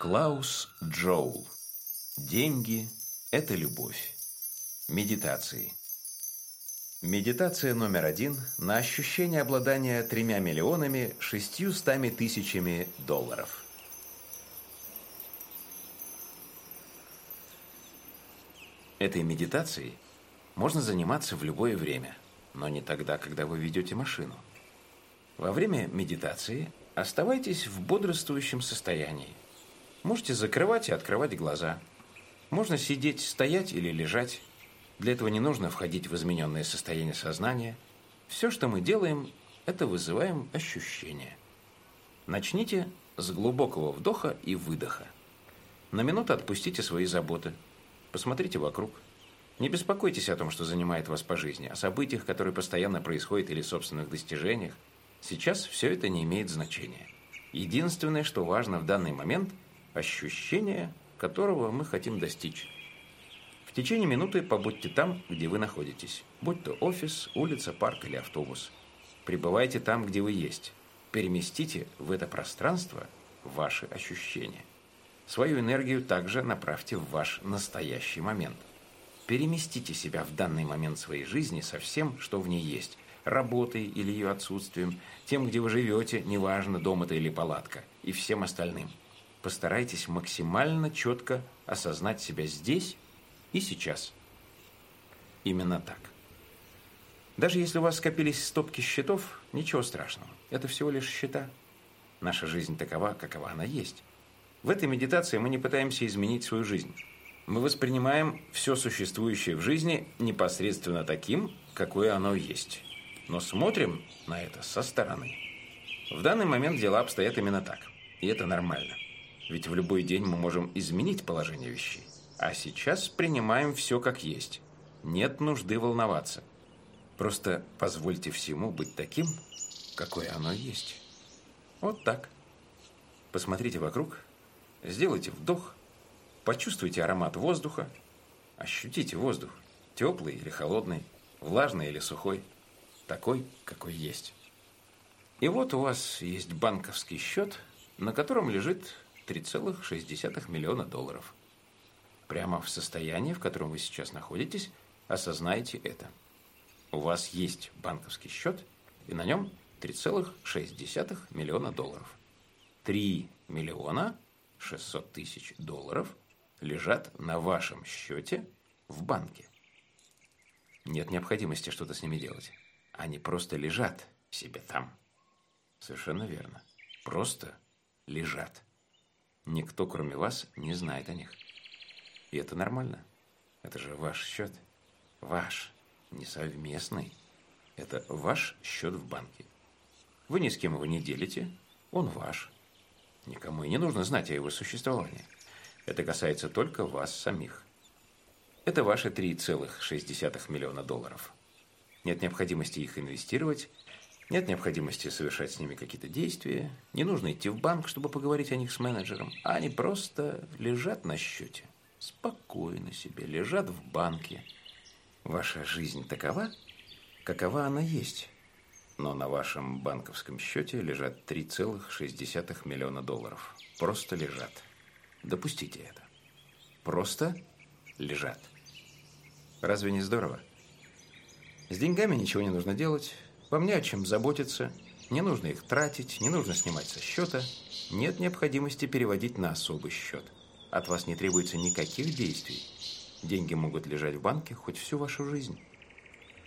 Клаус Джоул. Деньги – это любовь. Медитации. Медитация номер один на ощущение обладания тремя миллионами шестьюстами тысячами долларов. Этой медитацией можно заниматься в любое время, но не тогда, когда вы ведете машину. Во время медитации оставайтесь в бодрствующем состоянии. Можете закрывать и открывать глаза. Можно сидеть, стоять или лежать. Для этого не нужно входить в измененное состояние сознания. Все, что мы делаем, это вызываем ощущения. Начните с глубокого вдоха и выдоха. На минуту отпустите свои заботы. Посмотрите вокруг. Не беспокойтесь о том, что занимает вас по жизни, о событиях, которые постоянно происходят или собственных достижениях. Сейчас все это не имеет значения. Единственное, что важно в данный момент – ощущение, которого мы хотим достичь. В течение минуты побудьте там, где вы находитесь, будь то офис, улица, парк или автобус. Пребывайте там, где вы есть. Переместите в это пространство ваши ощущения. Свою энергию также направьте в ваш настоящий момент. Переместите себя в данный момент своей жизни со всем, что в ней есть, работой или ее отсутствием, тем, где вы живете, неважно, дом это или палатка, и всем остальным постарайтесь максимально четко осознать себя здесь и сейчас. Именно так. Даже если у вас скопились стопки счетов, ничего страшного. Это всего лишь счета. Наша жизнь такова, какова она есть. В этой медитации мы не пытаемся изменить свою жизнь. Мы воспринимаем все существующее в жизни непосредственно таким, какое оно есть. Но смотрим на это со стороны. В данный момент дела обстоят именно так. И это нормально. Ведь в любой день мы можем изменить положение вещей. А сейчас принимаем все как есть. Нет нужды волноваться. Просто позвольте всему быть таким, какое оно есть. Вот так. Посмотрите вокруг, сделайте вдох, почувствуйте аромат воздуха, ощутите воздух, теплый или холодный, влажный или сухой, такой, какой есть. И вот у вас есть банковский счет, на котором лежит 3,6 миллиона долларов. Прямо в состоянии, в котором вы сейчас находитесь, осознайте это. У вас есть банковский счет, и на нем 3,6 миллиона долларов. 3 миллиона 600 тысяч долларов лежат на вашем счете в банке. Нет необходимости что-то с ними делать. Они просто лежат себе там. Совершенно верно. Просто лежат. Никто, кроме вас, не знает о них. И это нормально. Это же ваш счет. Ваш, не совместный. Это ваш счет в банке. Вы ни с кем его не делите, он ваш. Никому и не нужно знать о его существовании. Это касается только вас самих. Это ваши 3,6 миллиона долларов. Нет необходимости их инвестировать, нет необходимости совершать с ними какие-то действия. Не нужно идти в банк, чтобы поговорить о них с менеджером. Они просто лежат на счете. Спокойно себе лежат в банке. Ваша жизнь такова, какова она есть. Но на вашем банковском счете лежат 3,6 миллиона долларов. Просто лежат. Допустите это. Просто лежат. Разве не здорово? С деньгами ничего не нужно делать. Вам не о чем заботиться, не нужно их тратить, не нужно снимать со счета, нет необходимости переводить на особый счет. От вас не требуется никаких действий. Деньги могут лежать в банке хоть всю вашу жизнь.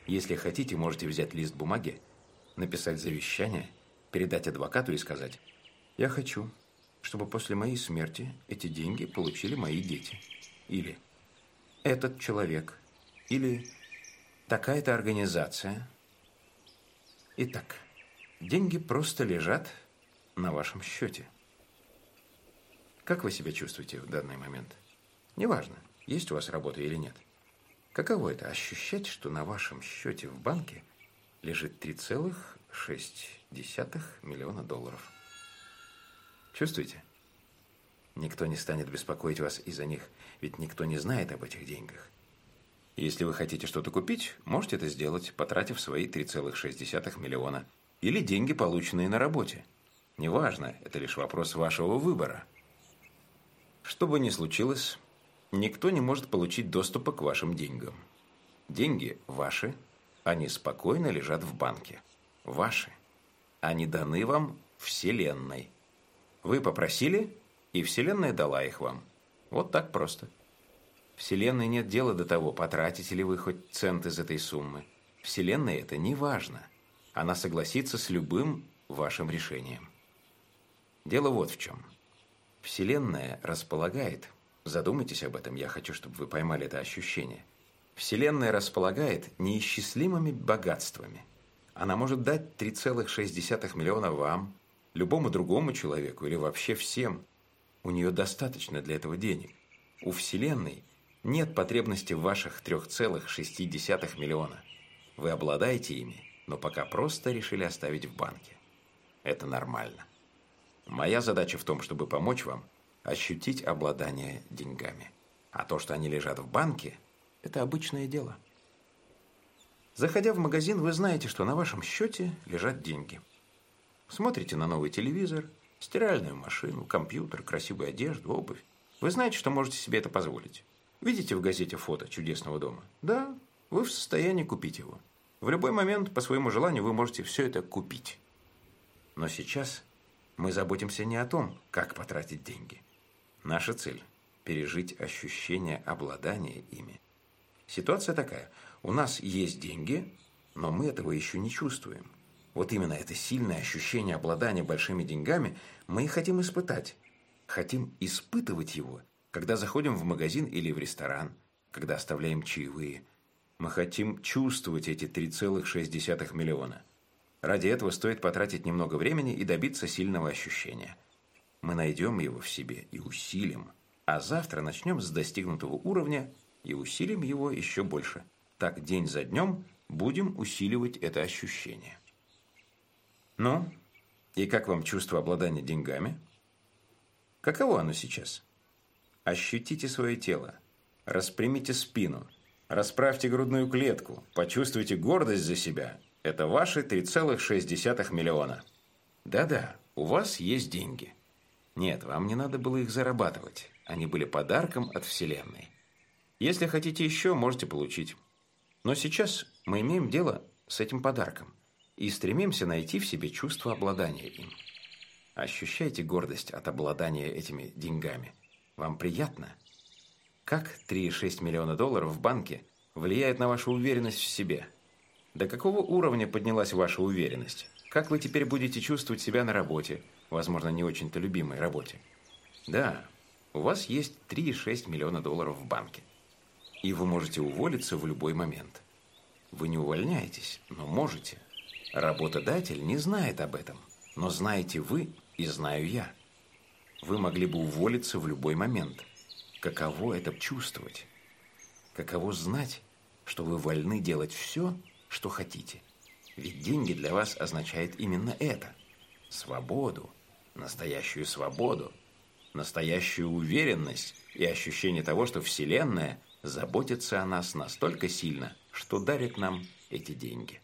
Если хотите, можете взять лист бумаги, написать завещание, передать адвокату и сказать «Я хочу, чтобы после моей смерти эти деньги получили мои дети». Или «Этот человек». Или «Такая-то организация» Итак, деньги просто лежат на вашем счете. Как вы себя чувствуете в данный момент? Неважно, есть у вас работа или нет. Каково это ощущать, что на вашем счете в банке лежит 3,6 миллиона долларов? Чувствуете? Никто не станет беспокоить вас из-за них, ведь никто не знает об этих деньгах. Если вы хотите что-то купить, можете это сделать, потратив свои 3,6 миллиона. Или деньги, полученные на работе. Неважно, это лишь вопрос вашего выбора. Что бы ни случилось, никто не может получить доступа к вашим деньгам. Деньги ваши, они спокойно лежат в банке. Ваши. Они даны вам Вселенной. Вы попросили, и Вселенная дала их вам. Вот так просто. Вселенной нет дела до того, потратите ли вы хоть цент из этой суммы. Вселенной это не важно. Она согласится с любым вашим решением. Дело вот в чем. Вселенная располагает, задумайтесь об этом, я хочу, чтобы вы поймали это ощущение. Вселенная располагает неисчислимыми богатствами. Она может дать 3,6 миллиона вам, любому другому человеку или вообще всем. У нее достаточно для этого денег. У Вселенной нет потребности в ваших 3,6 миллиона. Вы обладаете ими, но пока просто решили оставить в банке. Это нормально. Моя задача в том, чтобы помочь вам ощутить обладание деньгами. А то, что они лежат в банке, это обычное дело. Заходя в магазин, вы знаете, что на вашем счете лежат деньги. Смотрите на новый телевизор, стиральную машину, компьютер, красивую одежду, обувь. Вы знаете, что можете себе это позволить. Видите в газете фото чудесного дома? Да, вы в состоянии купить его. В любой момент по своему желанию вы можете все это купить. Но сейчас мы заботимся не о том, как потратить деньги. Наша цель – пережить ощущение обладания ими. Ситуация такая. У нас есть деньги, но мы этого еще не чувствуем. Вот именно это сильное ощущение обладания большими деньгами мы и хотим испытать. Хотим испытывать его, когда заходим в магазин или в ресторан, когда оставляем чаевые. Мы хотим чувствовать эти 3,6 миллиона – Ради этого стоит потратить немного времени и добиться сильного ощущения. Мы найдем его в себе и усилим, а завтра начнем с достигнутого уровня и усилим его еще больше. Так день за днем будем усиливать это ощущение. Ну, и как вам чувство обладания деньгами? Каково оно сейчас? Ощутите свое тело, распрямите спину, расправьте грудную клетку, почувствуйте гордость за себя – это ваши 3,6 миллиона. Да-да, у вас есть деньги. Нет, вам не надо было их зарабатывать. Они были подарком от Вселенной. Если хотите еще, можете получить. Но сейчас мы имеем дело с этим подарком и стремимся найти в себе чувство обладания им. Ощущайте гордость от обладания этими деньгами. Вам приятно? Как 3,6 миллиона долларов в банке влияют на вашу уверенность в себе – до какого уровня поднялась ваша уверенность? Как вы теперь будете чувствовать себя на работе? Возможно, не очень-то любимой работе. Да, у вас есть 3,6 миллиона долларов в банке. И вы можете уволиться в любой момент. Вы не увольняетесь, но можете. Работодатель не знает об этом, но знаете вы и знаю я. Вы могли бы уволиться в любой момент. Каково это чувствовать? Каково знать, что вы вольны делать все, что хотите. Ведь деньги для вас означают именно это. Свободу, настоящую свободу, настоящую уверенность и ощущение того, что Вселенная заботится о нас настолько сильно, что дарит нам эти деньги.